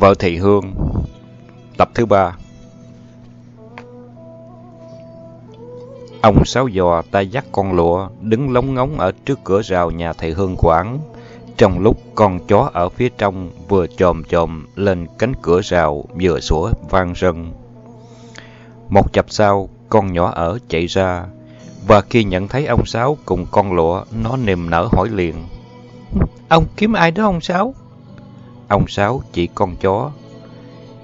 Vợ Thị Hương Tập thứ ba Ông Sáu Giò tay dắt con lụa đứng lóng ngóng ở trước cửa rào nhà thị Hương Quảng. Trong lúc con chó ở phía trong vừa chồm chồm lên cánh cửa rào vừa sủa vang rần. Một chập sau, con nhỏ ở chạy ra và khi nhận thấy ông Sáu cùng con lụa, nó niềm nở hỏi liền. Ông kiếm ai đó ông Sáu? Ông Sáu chỉ con chó.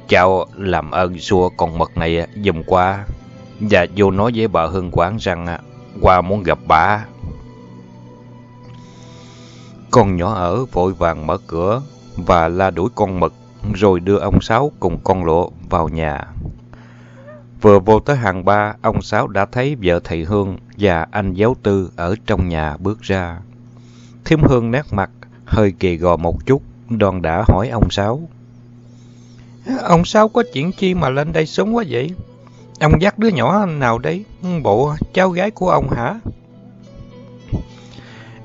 Chào làm ơn xua con mật này dùm qua. Và vô nói với bà Hương quán rằng qua muốn gặp bà. Con nhỏ ở vội vàng mở cửa và la đuổi con mực rồi đưa ông Sáu cùng con lộ vào nhà. Vừa vô tới hàng ba, ông Sáu đã thấy vợ thầy Hương và anh giáo tư ở trong nhà bước ra. Thiếm Hương nét mặt, hơi kỳ gò một chút, đoàn đã hỏi ông Sáu. Ông Sáu có chuyện chi mà lên đây sớm quá vậy? Ông dắt đứa nhỏ nào đấy? Bộ cháu gái của ông hả?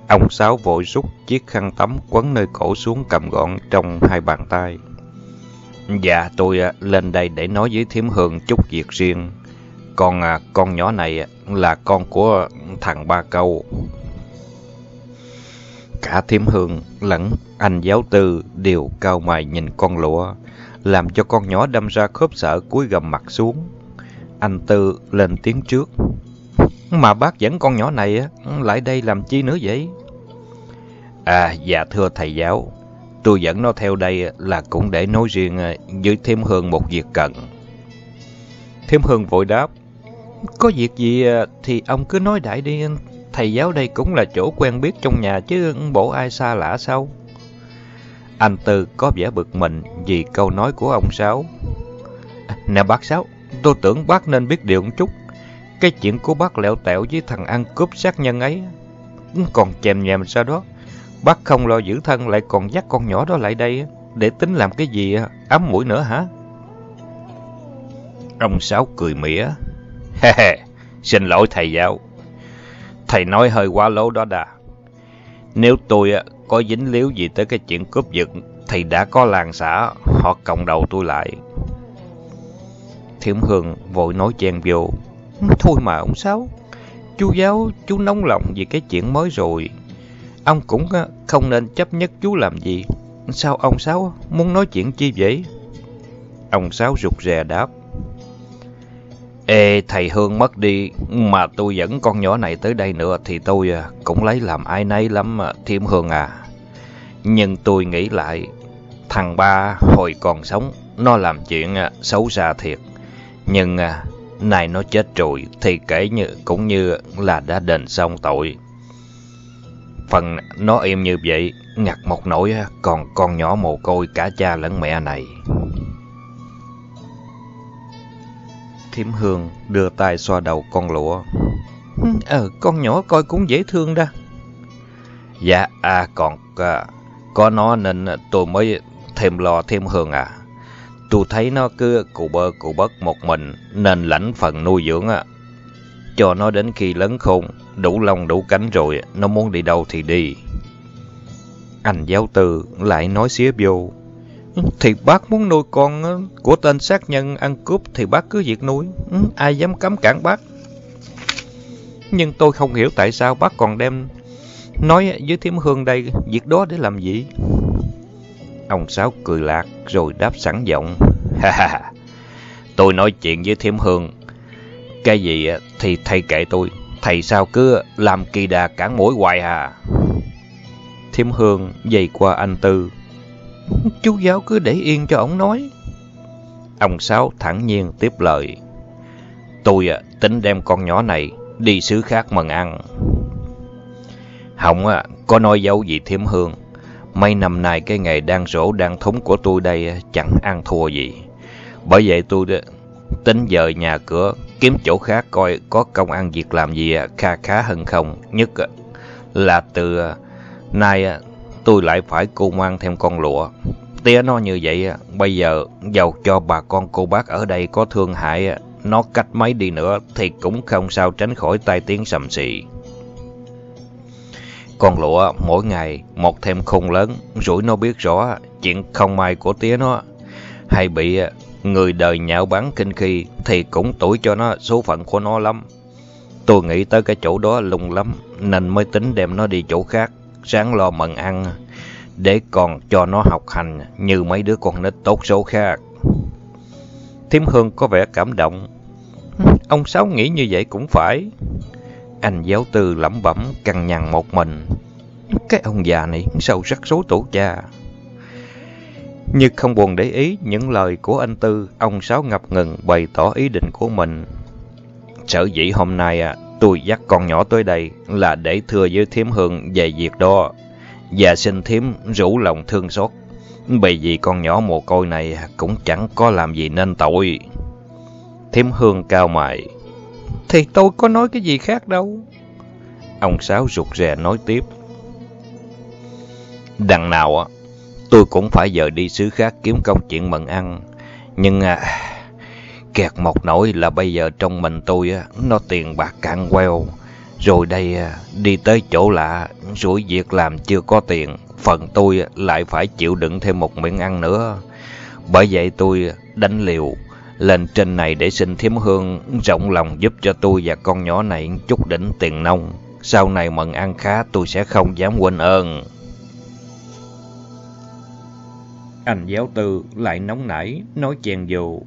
Ông Sáu vội rút chiếc khăn tắm quấn nơi cổ xuống cầm gọn trong hai bàn tay. Dạ, tôi lên đây để nói với Thiếm Hương chút việc riêng. Con à, con nhỏ này là con của thằng Ba Câu. Cả thiểm Hương lẫn anh giáo tư đều cao mày nhìn con lụa, làm cho con nhỏ đâm ra khớp sợ cúi gầm mặt xuống. Anh Tư lên tiếng trước. Mà bác dẫn con nhỏ này lại đây làm chi nữa vậy? À, dạ thưa thầy giáo, tôi dẫn nó theo đây là cũng để nói riêng à, với Thiêm Hương một việc cần. Thiêm Hương vội đáp. Có việc gì à, thì ông cứ nói đại đi, thầy giáo đây cũng là chỗ quen biết trong nhà chứ bộ ai xa lạ sao? Anh Tư có vẻ bực mình vì câu nói của ông Sáu. Nè bác Sáu, tôi tưởng bác nên biết điều một chút. Cái chuyện của bác lẹo tẹo với thằng ăn cướp sát nhân ấy. Còn chèm nhèm sao đó. Bác không lo giữ thân lại còn dắt con nhỏ đó lại đây để tính làm cái gì ấm mũi nữa hả? Ông Sáu cười mỉa. He xin lỗi thầy giáo. Thầy nói hơi quá lố đó đà. Nếu tôi à, có dính líu gì tới cái chuyện cướp giật thì đã có làng xã họ cộng đầu tôi lại. Thiểm Hương vội nói chen vô. Thôi mà ông Sáu, chú giáo chú nóng lòng vì cái chuyện mới rồi. Ông cũng à, không nên chấp nhất chú làm gì. Sao ông Sáu muốn nói chuyện chi vậy? Ông Sáu rụt rè đáp. Ê, thầy Hương mất đi, mà tôi dẫn con nhỏ này tới đây nữa thì tôi à, cũng lấy làm ai nấy lắm, à, Thiêm Hương à. Nhưng tôi nghĩ lại, thằng ba hồi còn sống, nó làm chuyện à, xấu xa thiệt. Nhưng này nó chết rồi thì kể như cũng như là đã đền xong tội. Phần nó im như vậy, ngặt một nỗi còn con nhỏ mồ côi cả cha lẫn mẹ này. Thiểm Hương đưa tay xoa đầu con lụa. Ừ, ờ, con nhỏ coi cũng dễ thương đó. Dạ, à, còn à, có nó nên tôi mới thêm lo thêm Hương à. Tôi thấy nó cứ cụ bơ cụ bất một mình nên lãnh phần nuôi dưỡng à Cho nó đến khi lớn khôn, đủ lông đủ cánh rồi, nó muốn đi đâu thì đi. Anh giáo tư lại nói xía vô. Thì bác muốn nuôi con ờ, của tên sát nhân ăn cướp thì bác cứ việc nuôi. Ừ, ai dám cấm cản bác. Nhưng tôi không hiểu tại sao bác còn đem nói với Thiểm Hương đây việc đó để làm gì. Ông Sáu cười lạc rồi đáp sẵn giọng. Ha ha, tôi nói chuyện với Thiểm Hương. Cái gì ờ, thì thầy kệ tôi. Thầy sao cứ làm kỳ đà cản mũi hoài à. Thiểm Hương dày qua anh Tư. Chú giáo cứ để yên cho ông nói. Ông Sáu thẳng nhiên tiếp lời. Tôi à tính đem con nhỏ này đi xứ khác mần ăn. Không à, có nói dấu gì thiếm Hương. Mấy năm nay cái nghề đang rổ đang thống của tôi đây à, chẳng ăn thua gì. Bởi vậy tôi à, tính dời nhà cửa, kiếm chỗ khác coi có công ăn việc làm gì kha khá hơn không. Nhất là từ nay tôi lại phải cô mang thêm con lụa. Tía nó như vậy, bây giờ giàu cho bà con cô bác ở đây có thương hại, nó cách mấy đi nữa thì cũng không sao tránh khỏi tai tiếng sầm xì. Con lụa mỗi ngày một thêm khung lớn, rủi nó biết rõ chuyện không may của tía nó. hay bị à, người đời nhạo báng kinh khi thì cũng tuổi cho nó số phận của nó lắm. Tôi nghĩ tới cái chỗ đó lung lắm nên mới tính đem nó đi chỗ khác, sáng lo mần ăn để còn cho nó học hành như mấy đứa con nít tốt số khác. Thiếm Hương có vẻ cảm động. Ông Sáu nghĩ như vậy cũng phải. Anh giáo tư lẩm bẩm cằn nhằn một mình. Cái ông già này sâu sắc số tổ cha. Nhưng không buồn để ý những lời của anh Tư, ông Sáu ngập ngừng bày tỏ ý định của mình. Sở dĩ hôm nay à, tôi dắt con nhỏ tới đây là để thưa với thiếm hương về việc đó. Và xin thiếm rủ lòng thương xót. Bởi vì con nhỏ mồ côi này cũng chẳng có làm gì nên tội. Thiếm hương cao mày. Thì tôi có nói cái gì khác đâu. Ông Sáu rụt rè nói tiếp. Đằng nào á, tôi cũng phải giờ đi xứ khác kiếm công chuyện mận ăn. Nhưng à, kẹt một nỗi là bây giờ trong mình tôi á, nó tiền bạc cạn queo. Rồi đây đi tới chỗ lạ, rủi việc làm chưa có tiền, phần tôi lại phải chịu đựng thêm một miệng ăn nữa. Bởi vậy tôi đánh liều lên trên này để xin thiếm hương rộng lòng giúp cho tôi và con nhỏ này chút đỉnh tiền nông. Sau này mận ăn khá tôi sẽ không dám quên ơn. Anh giáo tư lại nóng nảy, nói chèn dù.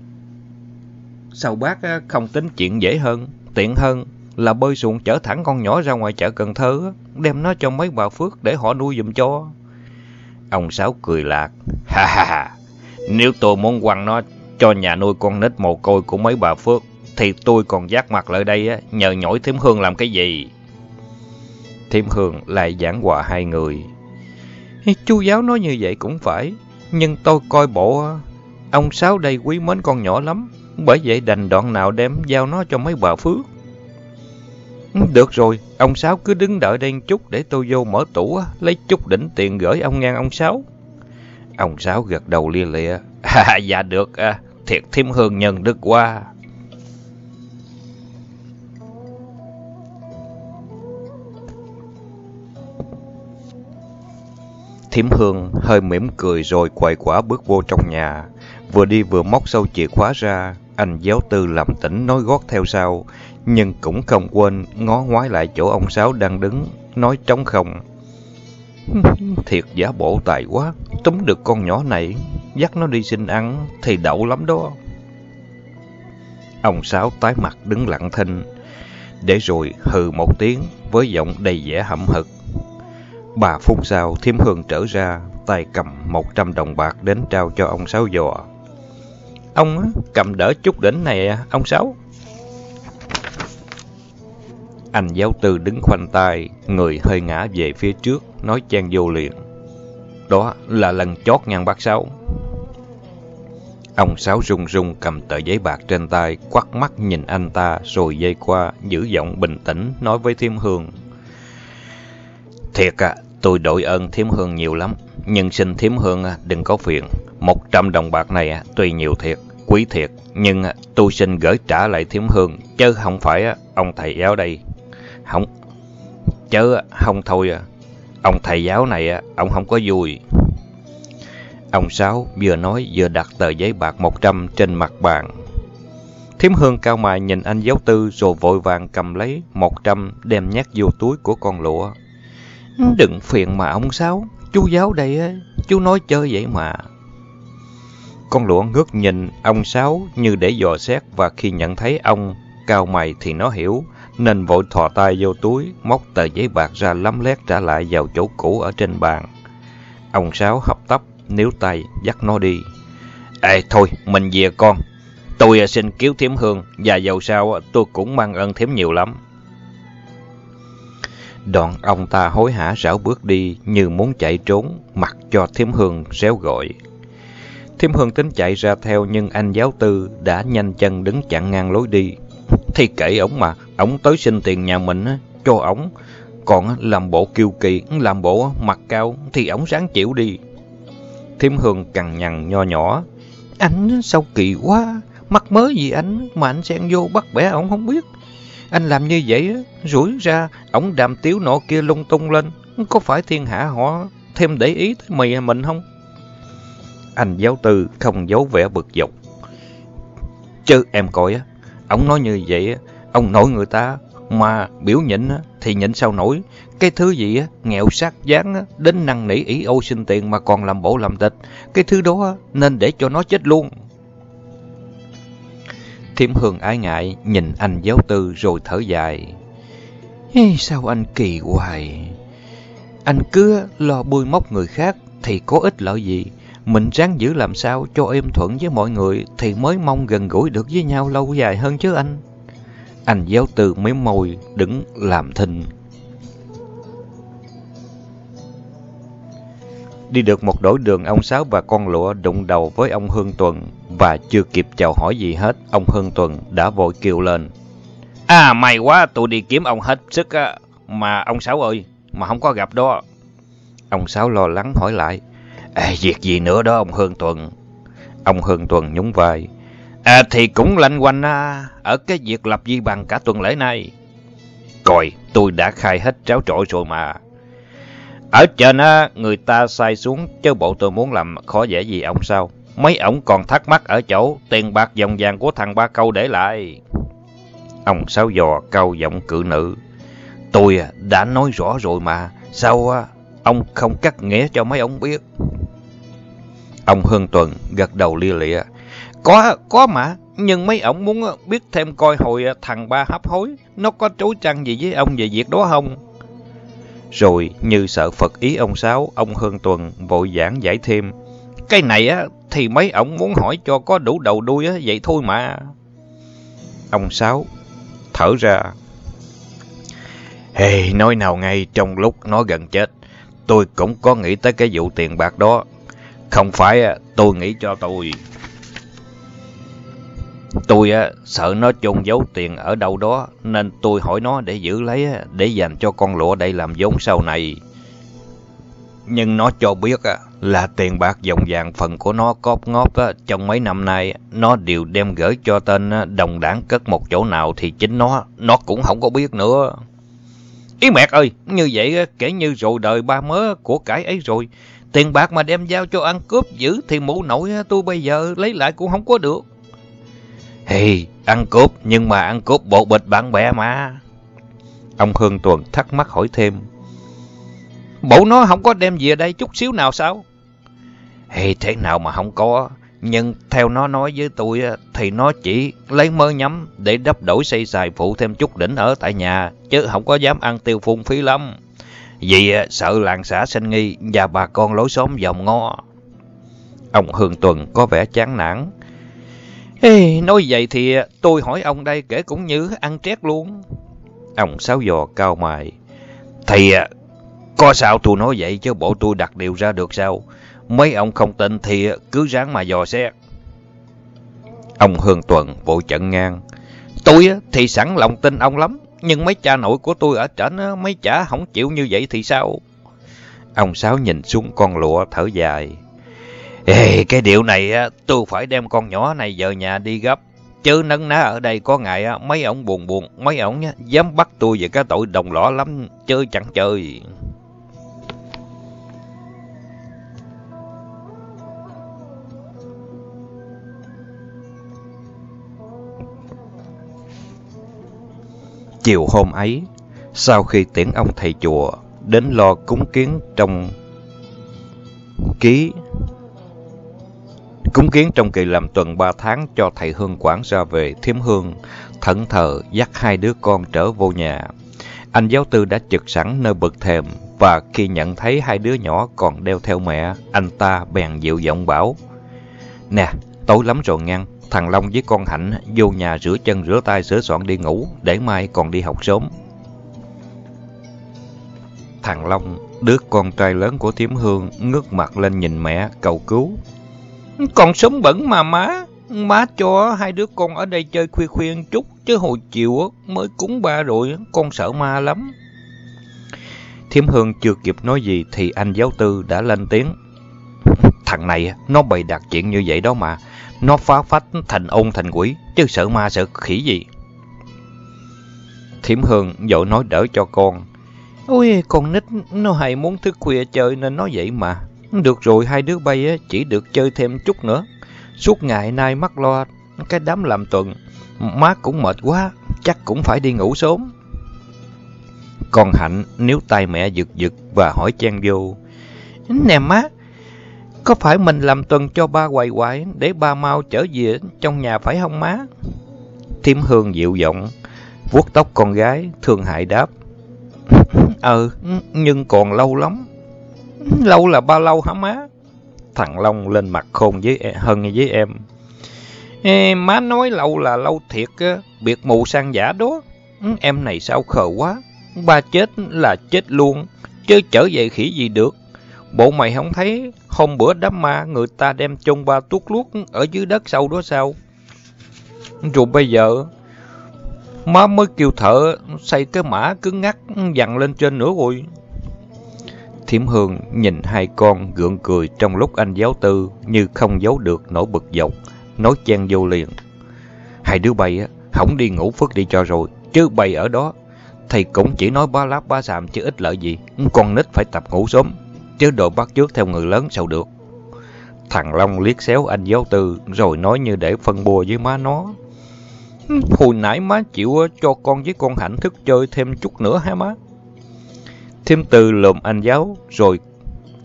Sao bác không tính chuyện dễ hơn, tiện hơn là bơi xuồng chở thẳng con nhỏ ra ngoài chợ Cần Thơ, đem nó cho mấy bà Phước để họ nuôi giùm cho. Ông Sáu cười lạc. Ha ha ha, nếu tôi muốn quăng nó cho nhà nuôi con nít mồ côi của mấy bà Phước, thì tôi còn giác mặt lại đây á, nhờ nhỏi Thiếm Hương làm cái gì? Thiếm Hương lại giảng hòa hai người. Chú giáo nói như vậy cũng phải, nhưng tôi coi bộ ông Sáu đây quý mến con nhỏ lắm, bởi vậy đành đoạn nào đem giao nó cho mấy bà Phước. Ừ, được rồi, ông Sáu cứ đứng đợi đây chút để tôi vô mở tủ lấy chút đỉnh tiền gửi ông ngang ông Sáu. Ông Sáu gật đầu lia lịa. À, dạ được, à, thiệt thêm hương nhân đức quá. Thiểm Hương hơi mỉm cười rồi quậy quả bước vô trong nhà. Vừa đi vừa móc sâu chìa khóa ra, anh giáo tư làm tỉnh nói gót theo sau, nhưng cũng không quên ngó ngoái lại chỗ ông Sáu đang đứng, nói trống không. Thiệt giả bộ tài quá, túm được con nhỏ này, dắt nó đi xin ăn thì đậu lắm đó. Ông Sáu tái mặt đứng lặng thinh, để rồi hừ một tiếng với giọng đầy vẻ hậm hực. Bà phút sau, thiêm hương trở ra, tay cầm một trăm đồng bạc đến trao cho ông Sáu dò. Ông cầm đỡ chút đỉnh này, à, ông Sáu. Anh giáo tư đứng khoanh tay, người hơi ngã về phía trước, nói chen vô liền. Đó là lần chót ngang bác Sáu. Ông Sáu rung rung cầm tờ giấy bạc trên tay, quắt mắt nhìn anh ta, rồi dây qua, giữ giọng bình tĩnh, nói với Thiêm Hương. Thiệt à, tôi đội ơn Thiêm Hương nhiều lắm, nhưng xin Thiếm Hương à, đừng có phiền. Một trăm đồng bạc này à, tuy nhiều thiệt, quý thiệt, nhưng à, tôi xin gửi trả lại Thiếm Hương, chứ không phải ông thầy giáo đây. Không, chứ không thôi à, ông thầy giáo này, ông không có vui. Ông Sáu vừa nói vừa đặt tờ giấy bạc 100 trên mặt bàn. Thiếm hương cao mày nhìn anh giáo tư rồi vội vàng cầm lấy 100 đem nhét vô túi của con lụa. Đừng phiền mà ông Sáu, chú giáo đây á, chú nói chơi vậy mà. Con lụa ngước nhìn ông Sáu như để dò xét và khi nhận thấy ông cao mày thì nó hiểu, nên vội thò tay vô túi, móc tờ giấy bạc ra lắm lét trả lại vào chỗ cũ ở trên bàn. Ông Sáu hấp tấp níu tay dắt nó đi. Ê thôi, mình về con. Tôi xin cứu thiếm hương, và dầu sao tôi cũng mang ơn thiếm nhiều lắm. Đoạn ông ta hối hả rảo bước đi như muốn chạy trốn, mặc cho thiếm hương réo gọi. Thiếm hương tính chạy ra theo nhưng anh giáo tư đã nhanh chân đứng chặn ngang lối đi. Thì kệ ổng mà, ổng tới xin tiền nhà mình cho ổng. Còn làm bộ kiêu kỳ, làm bộ mặt cao thì ổng sáng chịu đi. Thiếm Hương cằn nhằn nho nhỏ. Anh sao kỳ quá, mắc mớ gì anh mà anh xen vô bắt bẻ ổng không biết. Anh làm như vậy, rủi ra ổng đàm tiếu nọ kia lung tung lên. Có phải thiên hạ họ thêm để ý tới mày mình không? anh giáo tư không giấu vẻ bực dọc. Chứ em coi á, nói như vậy ông nổi người ta mà biểu nhịn thì nhịn sao nổi. Cái thứ gì nghèo sát dáng đến năng nỉ ý ô xin tiền mà còn làm bộ làm tịch. Cái thứ đó nên để cho nó chết luôn. Thiểm Hương ái ngại nhìn anh giáo tư rồi thở dài. Ê, sao anh kỳ hoài? Anh cứ lo bươi móc người khác thì có ích lợi gì? Mình ráng giữ làm sao cho êm thuận với mọi người thì mới mong gần gũi được với nhau lâu dài hơn chứ anh. Anh giáo tư mấy môi đứng làm thinh. Đi được một đổi đường ông Sáu và con lụa đụng đầu với ông Hương Tuần và chưa kịp chào hỏi gì hết, ông Hương Tuần đã vội kêu lên. À may quá tôi đi kiếm ông hết sức á, mà ông Sáu ơi, mà không có gặp đó. Ông Sáu lo lắng hỏi lại. À, việc gì nữa đó ông Hương Tuần? Ông Hương Tuần nhún vai. À thì cũng lanh quanh à, ở cái việc lập di bằng cả tuần lễ này. Coi, tôi đã khai hết tráo trội rồi mà. Ở trên á, người ta sai xuống, chứ bộ tôi muốn làm khó dễ gì ông sao? Mấy ổng còn thắc mắc ở chỗ tiền bạc dòng vàng của thằng ba câu để lại. Ông Sáu Giò cao giọng cự nữ. Tôi à, đã nói rõ rồi mà, sao à, ông không cắt nghĩa cho mấy ông biết? Ông Hương Tuần gật đầu lia lịa. Có, có mà, nhưng mấy ổng muốn biết thêm coi hồi thằng ba hấp hối, nó có chối trăng gì với ông về việc đó không? Rồi như sợ Phật ý ông Sáu, ông Hương Tuần vội giảng giải thêm. Cái này á thì mấy ông muốn hỏi cho có đủ đầu đuôi á, vậy thôi mà. Ông Sáu thở ra. Hey, nói nào ngay trong lúc nó gần chết, tôi cũng có nghĩ tới cái vụ tiền bạc đó. Không phải tôi nghĩ cho tôi. Tôi á, sợ nó chôn giấu tiền ở đâu đó, nên tôi hỏi nó để giữ lấy, để dành cho con lụa đây làm vốn sau này. Nhưng nó cho biết á, là tiền bạc dòng vàng phần của nó cóp ngóp trong mấy năm nay, nó đều đem gửi cho tên đồng đảng cất một chỗ nào thì chính nó, nó cũng không có biết nữa. Ý mẹ ơi, như vậy kể như rồi đời ba mớ của cái ấy rồi. Tiền bạc mà đem giao cho ăn cướp giữ thì mụ nội tôi bây giờ lấy lại cũng không có được. Hey, ăn cướp nhưng mà ăn cướp bộ bịch bạn bè mà. Ông Hương Tuần thắc mắc hỏi thêm. Bộ nó không có đem về đây chút xíu nào sao? thì thế nào mà không có. Nhưng theo nó nói với tôi thì nó chỉ lấy mơ nhắm để đắp đổi xây xài phụ thêm chút đỉnh ở tại nhà, chứ không có dám ăn tiêu phung phí lắm. Vì à, sợ làng xã sinh nghi và bà con lối xóm dòng ngó. Ông Hương Tuần có vẻ chán nản. Ê, nói vậy thì à, tôi hỏi ông đây kể cũng như ăn trét luôn. Ông Sáu Giò cao mày. Thì à, có sao tôi nói vậy chứ bộ tôi đặt điều ra được sao? Mấy ông không tin thì cứ ráng mà dò xét. Ông Hương Tuần vội chận ngang. Tôi thì sẵn lòng tin ông lắm. Nhưng mấy cha nội của tôi ở trển mấy chả không chịu như vậy thì sao? Ông Sáu nhìn xuống con lụa thở dài. Ê, cái điệu này tôi phải đem con nhỏ này về nhà đi gấp. Chứ nấn ná ở đây có ngày mấy ông buồn buồn, mấy ông dám bắt tôi về cái tội đồng lõa lắm, chơi chẳng chơi. Chiều hôm ấy, sau khi tiễn ông thầy chùa đến lo cúng kiến trong ký cúng kiến trong kỳ làm tuần ba tháng cho thầy Hương quản ra về thiếm hương, thẫn thờ dắt hai đứa con trở vô nhà. Anh giáo tư đã trực sẵn nơi bậc thềm và khi nhận thấy hai đứa nhỏ còn đeo theo mẹ, anh ta bèn dịu giọng bảo. Nè, tối lắm rồi ngăn, thằng Long với con Hạnh vô nhà rửa chân rửa tay sửa soạn đi ngủ, để mai còn đi học sớm. Thằng Long, đứa con trai lớn của Thiếm Hương, ngước mặt lên nhìn mẹ, cầu cứu. Còn sống bẩn mà má, má cho hai đứa con ở đây chơi khuya khuya chút, chứ hồi chiều mới cúng ba rồi, con sợ ma lắm. Thiếm Hương chưa kịp nói gì thì anh giáo tư đã lên tiếng. Thằng này, nó bày đặt chuyện như vậy đó mà. Nó phá phách thành ôn thành quỷ, chứ sợ ma sợ khỉ gì. Thiểm Hương dội nói đỡ cho con. Ôi, con nít nó hay muốn thức khuya chơi nên nó vậy mà. Được rồi, hai đứa bay chỉ được chơi thêm chút nữa. Suốt ngày nay mắc lo cái đám làm tuần. Má cũng mệt quá, chắc cũng phải đi ngủ sớm. Còn Hạnh nếu tay mẹ giật giật và hỏi chen vô. Nè má, có phải mình làm tuần cho ba quậy hoài để ba mau trở về trong nhà phải không má? Thiêm Hương dịu giọng, vuốt tóc con gái, thương hại đáp. Ừ, nhưng còn lâu lắm. Lâu là bao lâu hả má? Thằng Long lên mặt khôn với e, Hân với em. Ê, má nói lâu là lâu thiệt, biệt mù sang giả đó. Ừ, em này sao khờ quá. Ba chết là chết luôn, chứ trở về khỉ gì được. Bộ mày không thấy hôm bữa đám ma người ta đem chôn ba tuốt luốt ở dưới đất sâu đó sao? Rồi bây giờ, má mới kêu thợ xây cái mã cứng ngắt dằn lên trên nữa rồi. Thiểm Hương nhìn hai con gượng cười trong lúc anh giáo tư như không giấu được nỗi bực dọc, nói chen vô liền. Hai đứa bay á, không đi ngủ phước đi cho rồi, chứ bay ở đó, thầy cũng chỉ nói ba láp ba xàm chứ ít lợi gì, con nít phải tập ngủ sớm, chứ đồ bắt trước theo người lớn sao được. Thằng Long liếc xéo anh giáo tư rồi nói như để phân bùa với má nó. Hồi nãy má chịu ờ, cho con với con Hạnh thức chơi thêm chút nữa hả má? Thiêm Tư lùm anh giáo, rồi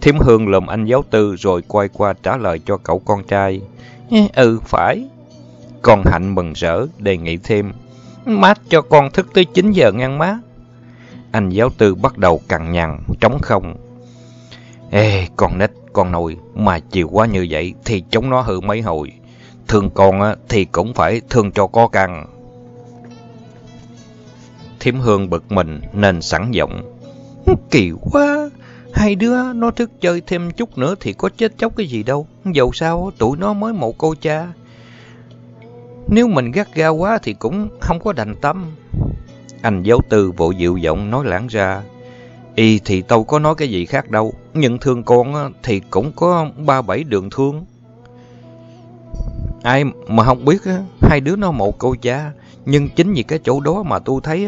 Thiêm Hương lùm anh giáo Tư rồi quay qua trả lời cho cậu con trai. Ừ, phải. Con Hạnh mừng rỡ, đề nghị thêm. Má cho con thức tới 9 giờ ngang má. Anh giáo Tư bắt đầu cằn nhằn, trống không. Ê, con nít, con nồi, mà chiều quá như vậy thì chúng nó hư mấy hồi. Thương con thì cũng phải thương cho có căn. Thiểm Hương bực mình nên sẵn giọng. Kỳ quá, hai đứa nó thức chơi thêm chút nữa thì có chết chóc cái gì đâu. Dầu sao tụi nó mới một cô cha. Nếu mình gắt ga quá thì cũng không có đành tâm. Anh giáo tư vội dịu giọng nói lãng ra. Y thì tao có nói cái gì khác đâu. Nhưng thương con thì cũng có ba bảy đường thương. Ai mà không biết hai đứa nó một cô cha. Nhưng chính vì cái chỗ đó mà tôi thấy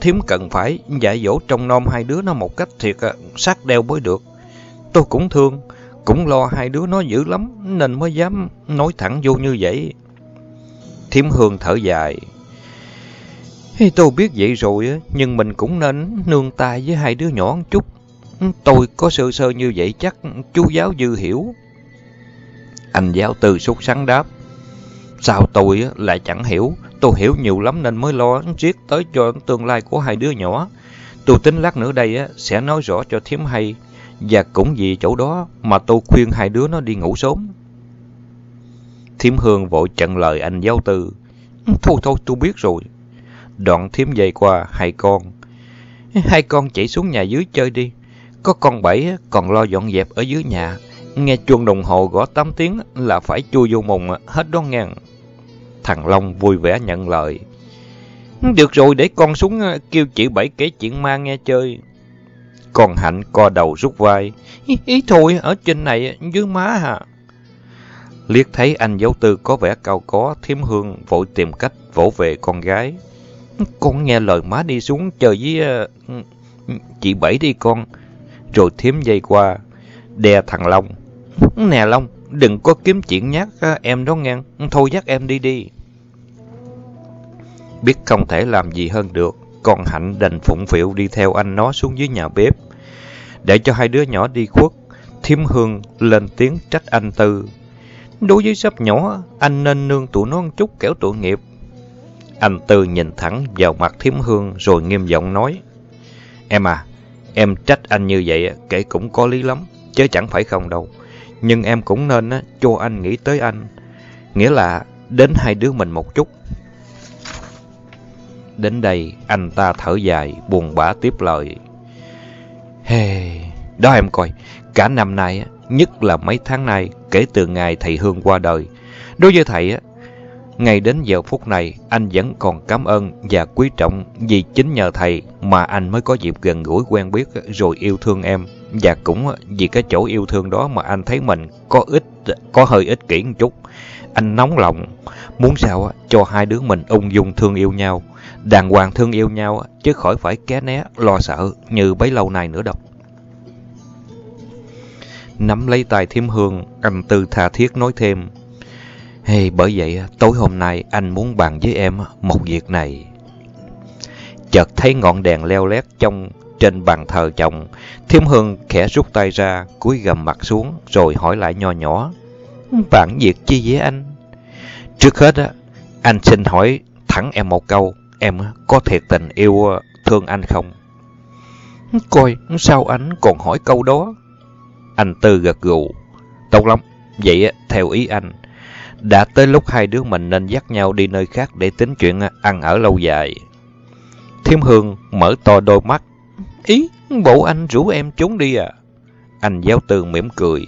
Thiếm cần phải dạy dỗ trong nom hai đứa nó một cách thiệt sát đeo mới được. Tôi cũng thương, cũng lo hai đứa nó dữ lắm, nên mới dám nói thẳng vô như vậy. Thiếm Hương thở dài. Tôi biết vậy rồi, nhưng mình cũng nên nương tay với hai đứa nhỏ một chút. Tôi có sơ sơ như vậy chắc chú giáo dư hiểu. Anh giáo từ sốt sắng đáp. Sao tôi lại chẳng hiểu, tôi hiểu nhiều lắm nên mới lo riết tới cho tương lai của hai đứa nhỏ. Tôi tính lát nữa đây sẽ nói rõ cho thiếm hay, và cũng vì chỗ đó mà tôi khuyên hai đứa nó đi ngủ sớm. Thiếm Hương vội chặn lời anh giáo tư. Thôi thôi tôi biết rồi. Đoạn thiếm dây qua hai con. Hai con chạy xuống nhà dưới chơi đi. Có con bảy còn lo dọn dẹp ở dưới nhà. Nghe chuông đồng hồ gõ 8 tiếng là phải chui vô mùng hết đó ngang. Thằng Long vui vẻ nhận lời. Được rồi, để con xuống ờ, kêu chị Bảy kể chuyện ma nghe chơi. Còn Hạnh co đầu rút vai. Ý, ý thôi, ở trên này dưới má hả? Liếc thấy anh giáo tư có vẻ cao có, thiếm hương vội tìm cách vỗ về con gái. Con nghe lời má đi xuống chơi với ờ, chị Bảy đi con. Rồi thiếm dây qua, đè thằng Long. Nè Long, đừng có kiếm chuyện nhát ờ, em đó ngang, thôi dắt em đi đi. Biết không thể làm gì hơn được, con Hạnh đành phụng phịu đi theo anh nó xuống dưới nhà bếp. Để cho hai đứa nhỏ đi khuất, Thiếm Hương lên tiếng trách anh Tư. Đối với sắp nhỏ, anh nên nương tụi nó một chút kẻo tội nghiệp. Anh Tư nhìn thẳng vào mặt Thiếm Hương rồi nghiêm giọng nói. Em à, em trách anh như vậy kể cũng có lý lắm, chứ chẳng phải không đâu. Nhưng em cũng nên cho anh nghĩ tới anh. Nghĩa là đến hai đứa mình một chút. Đến đây, anh ta thở dài, buồn bã tiếp lời. Hey, đó em coi, cả năm nay, nhất là mấy tháng nay, kể từ ngày thầy Hương qua đời. Đối với thầy, ngay đến giờ phút này, anh vẫn còn cảm ơn và quý trọng vì chính nhờ thầy mà anh mới có dịp gần gũi quen biết rồi yêu thương em. Và cũng vì cái chỗ yêu thương đó mà anh thấy mình có ít, có hơi ích kỷ một chút. Anh nóng lòng, muốn sao cho hai đứa mình ung dung thương yêu nhau đàng hoàng thương yêu nhau chứ khỏi phải ké né, lo sợ như bấy lâu nay nữa đâu. Nắm lấy tay thiếm hương, anh Tư tha thiết nói thêm. Hey, bởi vậy tối hôm nay anh muốn bàn với em một việc này. Chợt thấy ngọn đèn leo lét trong trên bàn thờ chồng, Thiêm Hương khẽ rút tay ra, cúi gầm mặt xuống, rồi hỏi lại nho nhỏ. Bạn việc chi với anh? Trước hết, á, anh xin hỏi thẳng em một câu, em có thiệt tình yêu thương anh không? Coi, sao anh còn hỏi câu đó? Anh Tư gật gù. Tốt lắm, vậy theo ý anh, đã tới lúc hai đứa mình nên dắt nhau đi nơi khác để tính chuyện à, ăn ở lâu dài. Thiêm Hương mở to đôi mắt. Ý, bộ anh rủ em trốn đi à? Anh giáo tường mỉm cười.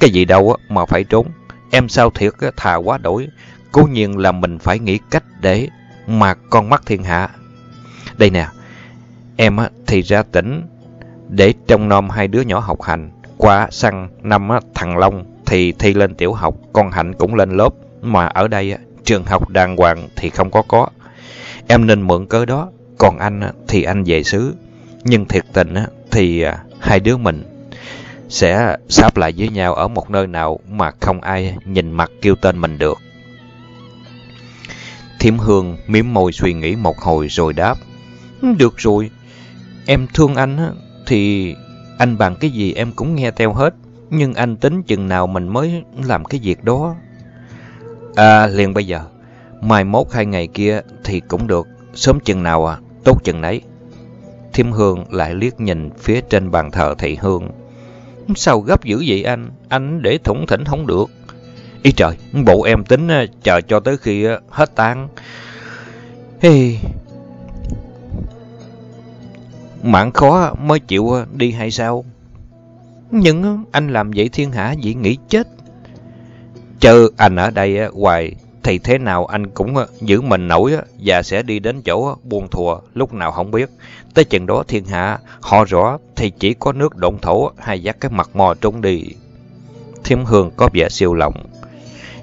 Cái gì đâu mà phải trốn. Em sao thiệt thà quá đổi. Cố nhiên là mình phải nghĩ cách để mà con mắt thiên hạ. Đây nè, em thì ra tỉnh để trông nom hai đứa nhỏ học hành. Qua sang năm thằng Long thì thi lên tiểu học, con Hạnh cũng lên lớp. Mà ở đây trường học đàng hoàng thì không có có. Em nên mượn cớ đó, còn anh thì anh về xứ. Nhưng thiệt tình thì à, hai đứa mình sẽ sáp lại với nhau ở một nơi nào mà không ai nhìn mặt kêu tên mình được. Thiểm Hương miếm môi suy nghĩ một hồi rồi đáp. Được rồi, em thương anh thì anh bằng cái gì em cũng nghe theo hết. Nhưng anh tính chừng nào mình mới làm cái việc đó. À, liền bây giờ. Mai mốt hai ngày kia thì cũng được. Sớm chừng nào à, tốt chừng nấy. Thiêm Hương lại liếc nhìn phía trên bàn thờ thị Hương. Sao gấp dữ vậy anh? Anh để thủng thỉnh không được. Ý trời, bộ em tính à, chờ cho tới khi à, hết tan. Hey. Mạng khó mới chịu à, đi hay sao? Nhưng anh làm vậy thiên hạ dĩ nghĩ chết. Chờ anh ở đây hoài thì thế nào anh cũng giữ mình nổi và sẽ đi đến chỗ buồn thùa lúc nào không biết. Tới chừng đó thiên hạ họ rõ thì chỉ có nước động thổ hay dắt cái mặt mò trốn đi. Thiêm Hương có vẻ siêu lòng.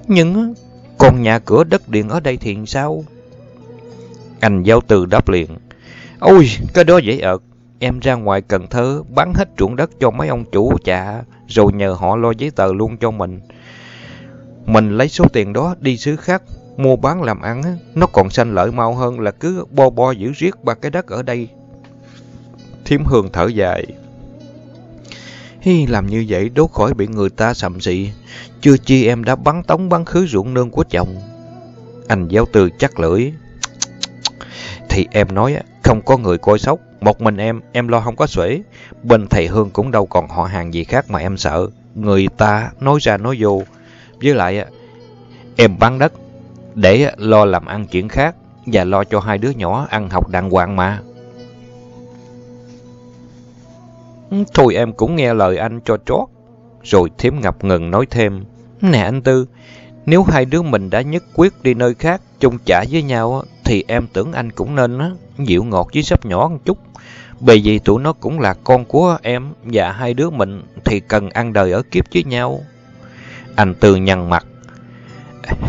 Nhưng còn nhà cửa đất điện ở đây thì sao? Anh giao từ đáp liền. Ôi, cái đó dễ ợt. Em ra ngoài Cần Thơ bán hết ruộng đất cho mấy ông chủ chạ, rồi nhờ họ lo giấy tờ luôn cho mình. Mình lấy số tiền đó đi xứ khác, mua bán làm ăn, nó còn sanh lợi mau hơn là cứ bo bo giữ riết ba cái đất ở đây. Thiếm Hương thở dài. Hi, làm như vậy đốt khỏi bị người ta sầm xị. Chưa chi em đã bắn tống bắn khứ ruộng nương của chồng. Anh giáo từ chắc lưỡi. Thì em nói không có người coi sóc. Một mình em, em lo không có xuể. Bên thầy Hương cũng đâu còn họ hàng gì khác mà em sợ. Người ta nói ra nói vô. Với lại, em bán đất để lo làm ăn chuyện khác và lo cho hai đứa nhỏ ăn học đàng hoàng mà. Thôi em cũng nghe lời anh cho trót. Rồi thiếm ngập ngừng nói thêm. Nè anh Tư, nếu hai đứa mình đã nhất quyết đi nơi khác chung trả với nhau thì em tưởng anh cũng nên á dịu ngọt với sắp nhỏ một chút. Bởi vì tụi nó cũng là con của em và hai đứa mình thì cần ăn đời ở kiếp với nhau. Anh Tư nhăn mặt.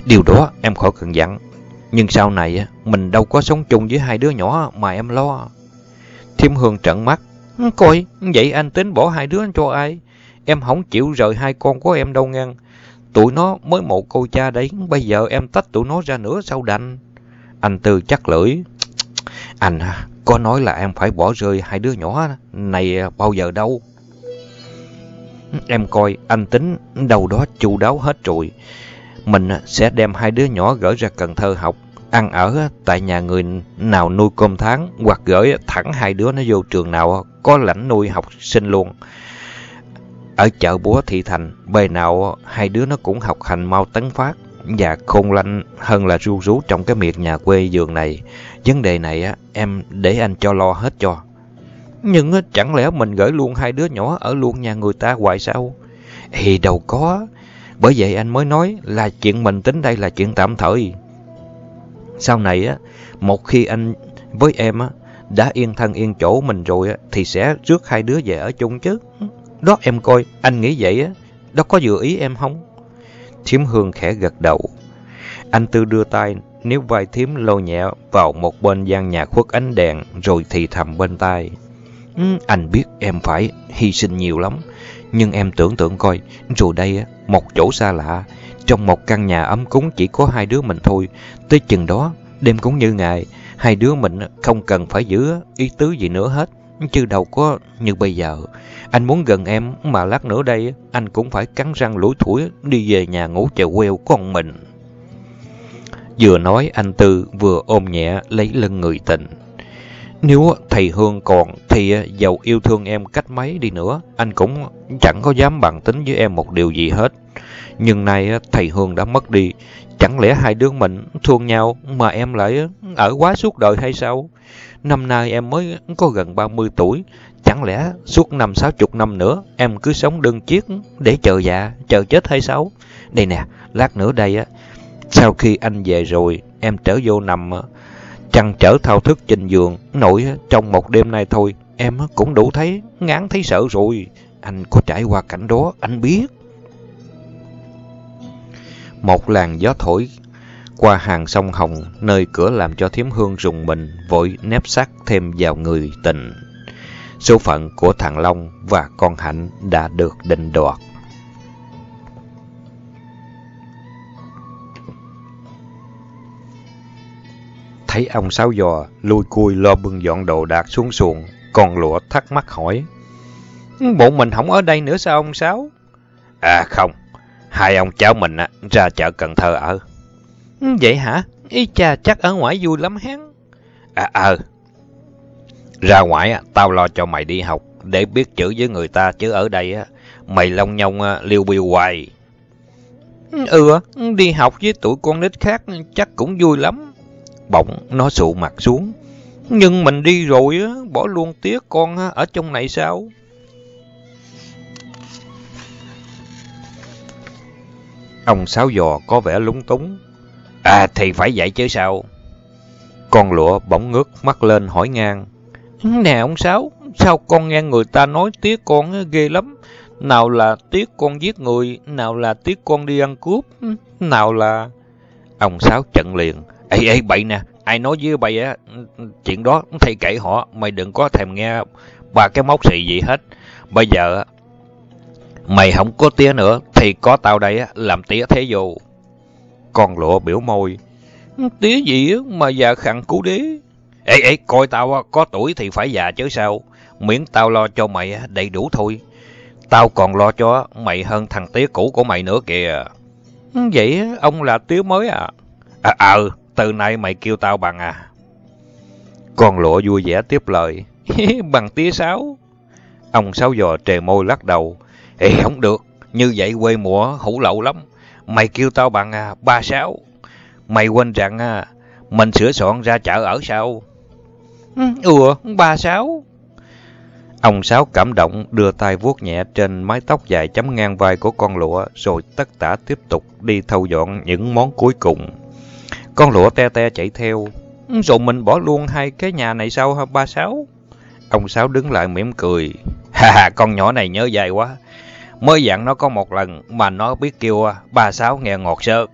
Điều đó em khỏi cần dặn. Nhưng sau này mình đâu có sống chung với hai đứa nhỏ mà em lo. Thiêm Hương trận mắt. Coi, vậy anh tính bỏ hai đứa cho ai? Em không chịu rời hai con của em đâu ngăn. Tụi nó mới một cô cha đấy, bây giờ em tách tụi nó ra nữa sao đành? Anh Tư chắc lưỡi. Anh có nói là em phải bỏ rơi hai đứa nhỏ này bao giờ đâu. Em coi anh tính đâu đó chu đáo hết rồi. Mình sẽ đem hai đứa nhỏ gửi ra Cần Thơ học, ăn ở tại nhà người nào nuôi cơm tháng hoặc gửi thẳng hai đứa nó vô trường nào có lãnh nuôi học sinh luôn. Ở chợ búa thị thành, bề nào hai đứa nó cũng học hành mau tấn phát và khôn lanh hơn là ru rú trong cái miệt nhà quê giường này. Vấn đề này á em để anh cho lo hết cho. Nhưng chẳng lẽ mình gửi luôn hai đứa nhỏ ở luôn nhà người ta hoài sao? Thì đâu có. Bởi vậy anh mới nói là chuyện mình tính đây là chuyện tạm thời. Sau này á, một khi anh với em á đã yên thân yên chỗ mình rồi á thì sẽ rước hai đứa về ở chung chứ. Đó em coi, anh nghĩ vậy á, đó có vừa ý em không? Thiếm Hương khẽ gật đầu. Anh Tư đưa tay nếu vai thiếm lôi nhẹ vào một bên gian nhà khuất ánh đèn rồi thì thầm bên tai. Ừ, anh biết em phải hy sinh nhiều lắm, Nhưng em tưởng tượng coi, rồi đây một chỗ xa lạ, trong một căn nhà ấm cúng chỉ có hai đứa mình thôi. Tới chừng đó, đêm cũng như ngày, hai đứa mình không cần phải giữ ý tứ gì nữa hết. Chứ đâu có như bây giờ. Anh muốn gần em mà lát nữa đây anh cũng phải cắn răng lủi thủi đi về nhà ngủ chèo queo con mình. Vừa nói anh Tư vừa ôm nhẹ lấy lưng người tình. Nếu thầy Hương còn thì à, dầu yêu thương em cách mấy đi nữa, anh cũng chẳng có dám bằng tính với em một điều gì hết. Nhưng nay à, thầy Hương đã mất đi, chẳng lẽ hai đứa mình thương nhau mà em lại à, ở quá suốt đời hay sao? Năm nay em mới có gần 30 tuổi, chẳng lẽ suốt năm sáu chục năm nữa em cứ sống đơn chiếc để chờ già, chờ chết hay sao? Đây nè, lát nữa đây á, sau khi anh về rồi, em trở vô nằm chăn trở thao thức trên giường, nội trong một đêm nay thôi, em cũng đủ thấy ngán thấy sợ rồi. Anh có trải qua cảnh đó, anh biết. Một làn gió thổi qua hàng sông Hồng, nơi cửa làm cho thiếm hương rùng mình, vội nép sát thêm vào người tình. Số phận của thằng Long và con Hạnh đã được định đoạt. Thấy ông Sáu Giò lui cui lo bưng dọn đồ đạc xuống xuồng, con lụa thắc mắc hỏi. Bộ mình không ở đây nữa sao ông Sáu? À không, hai ông cháu mình ra chợ Cần Thơ ở. Ừ, vậy hả? Ý cha chắc ở ngoài vui lắm hén. À ờ. Ra ngoài tao lo cho mày đi học để biết chữ với người ta chứ ở đây á, mày lông nhông liêu biêu hoài. Ừ, ừ đi học với tụi con nít khác chắc cũng vui lắm. Bỗng nó sụ mặt xuống. Nhưng mình đi rồi á, bỏ luôn tía con ở trong này sao? Ông Sáu Giò có vẻ lúng túng. À thì phải vậy chứ sao? Con lụa bỗng ngước mắt lên hỏi ngang. Nè ông Sáu, sao con nghe người ta nói tiếc con ghê lắm? Nào là tiếc con giết người, nào là tiếc con đi ăn cướp, nào là... Ông Sáu trận liền. Ê, ê, bậy nè, ai nói với bậy á, chuyện đó thầy kể họ, mày đừng có thèm nghe ba cái móc xì gì hết. Bây giờ, mày không có tía nữa, thì có tao đây làm tía thế vô. Con lụa biểu môi. Tía gì mà già khẳng cú đế. Ê, ê, coi tao có tuổi thì phải già chứ sao. Miễn tao lo cho mày đầy đủ thôi. Tao còn lo cho mày hơn thằng tía cũ của mày nữa kìa. Vậy ông là tía mới à? À, ờ, từ nay mày kêu tao bằng à. Con lụa vui vẻ tiếp lời. bằng tía sáu. Ông sáu giò trề môi lắc đầu. Ê, không được. Như vậy quê mùa hủ lậu lắm. Mày kêu tao bằng à, ba sáu. Mày quên rằng à, mình sửa soạn ra chợ ở sao? Ừ, ba sáu. Ông Sáu cảm động đưa tay vuốt nhẹ trên mái tóc dài chấm ngang vai của con lụa rồi tất tả tiếp tục đi thâu dọn những món cuối cùng. Con lụa te te chạy theo. Rồi mình bỏ luôn hai cái nhà này sao hả ba Sáu? Ông Sáu đứng lại mỉm cười. Ha ha, con nhỏ này nhớ dài quá. Mới dặn nó có một lần mà nó biết kêu à, ba Sáu nghe ngọt sơ.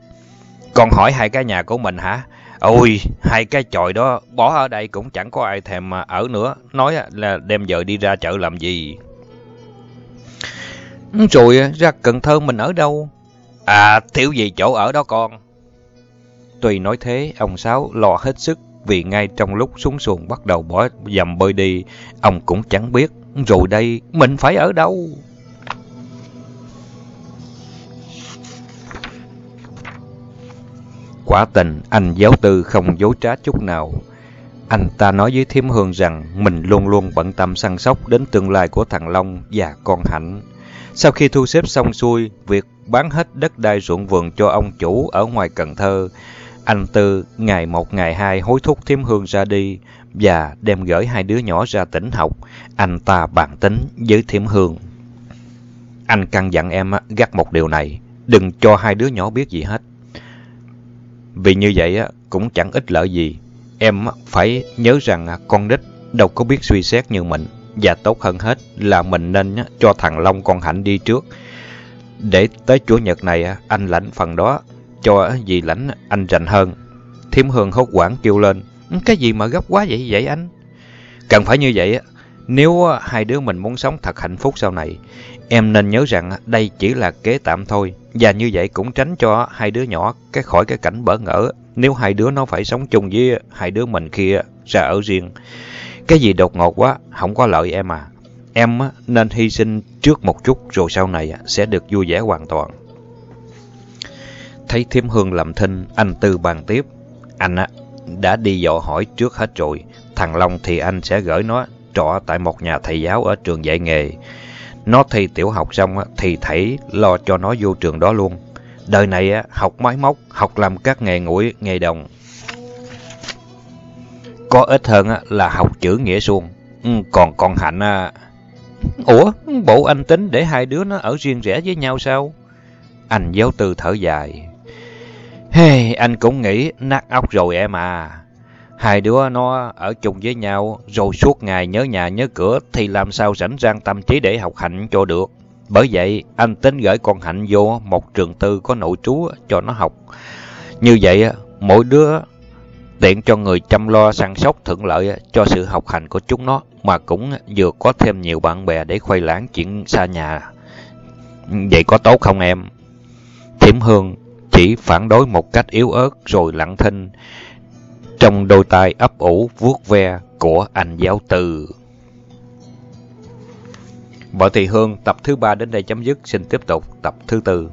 Con hỏi hai cái nhà của mình hả? Ôi, hai cái chòi đó bỏ ở đây cũng chẳng có ai thèm mà ở nữa. Nói à, là đem vợ đi ra chợ làm gì. Rồi à, ra Cần Thơ mình ở đâu? À, thiếu gì chỗ ở đó con. Tuy nói thế, ông Sáu lo hết sức vì ngay trong lúc xuống xuồng bắt đầu bỏ dầm bơi đi, ông cũng chẳng biết. Rồi đây, mình phải ở đâu? Quả tình, anh giáo tư không dối trá chút nào. Anh ta nói với Thiếm Hương rằng mình luôn luôn bận tâm săn sóc đến tương lai của thằng Long và con Hạnh. Sau khi thu xếp xong xuôi, việc bán hết đất đai ruộng vườn cho ông chủ ở ngoài Cần Thơ, anh Tư ngày một ngày hai hối thúc Thiếm Hương ra đi và đem gửi hai đứa nhỏ ra tỉnh học. Anh ta bàn tính với Thiếm Hương. Anh căn dặn em gắt một điều này, đừng cho hai đứa nhỏ biết gì hết. Vì như vậy cũng chẳng ích lợi gì. Em phải nhớ rằng con nít đâu có biết suy xét như mình. Và tốt hơn hết là mình nên cho thằng Long con Hạnh đi trước. Để tới Chủ nhật này anh lãnh phần đó cho dì lãnh anh rành hơn. Thiếm Hương hốt quảng kêu lên. Ừ, cái gì mà gấp quá vậy vậy anh? Cần phải như vậy Nếu hai đứa mình muốn sống thật hạnh phúc sau này, em nên nhớ rằng đây chỉ là kế tạm thôi. Và như vậy cũng tránh cho hai đứa nhỏ cái khỏi cái cảnh bỡ ngỡ. Nếu hai đứa nó phải sống chung với hai đứa mình kia ra ở riêng. Cái gì đột ngột quá, không có lợi em à. Em nên hy sinh trước một chút rồi sau này sẽ được vui vẻ hoàn toàn. Thấy Thiếm Hương làm thinh, anh Tư bàn tiếp. Anh đã đi dò hỏi trước hết rồi. Thằng Long thì anh sẽ gửi nó trọ tại một nhà thầy giáo ở trường dạy nghề. Nó thi tiểu học xong thì thầy lo cho nó vô trường đó luôn. Đời này học máy móc, học làm các nghề nguội, nghề đồng. Có ít hơn là học chữ nghĩa xuông. Ừ, còn con Hạnh... Ủa, bộ anh tính để hai đứa nó ở riêng rẽ với nhau sao? Anh giáo tư thở dài. Hey, anh cũng nghĩ nát óc rồi em à. Hai đứa nó ở chung với nhau, rồi suốt ngày nhớ nhà nhớ cửa thì làm sao rảnh rang tâm trí để học hành cho được. Bởi vậy, anh tính gửi con Hạnh vô một trường tư có nội trú cho nó học. Như vậy, mỗi đứa tiện cho người chăm lo săn sóc thuận lợi cho sự học hành của chúng nó, mà cũng vừa có thêm nhiều bạn bè để khoe lãng chuyện xa nhà. Vậy có tốt không em? Thiểm Hương chỉ phản đối một cách yếu ớt rồi lặng thinh trong đôi tay ấp ủ vuốt ve của anh giáo từ. Vợ Thị Hương tập thứ ba đến đây chấm dứt, xin tiếp tục tập thứ tư.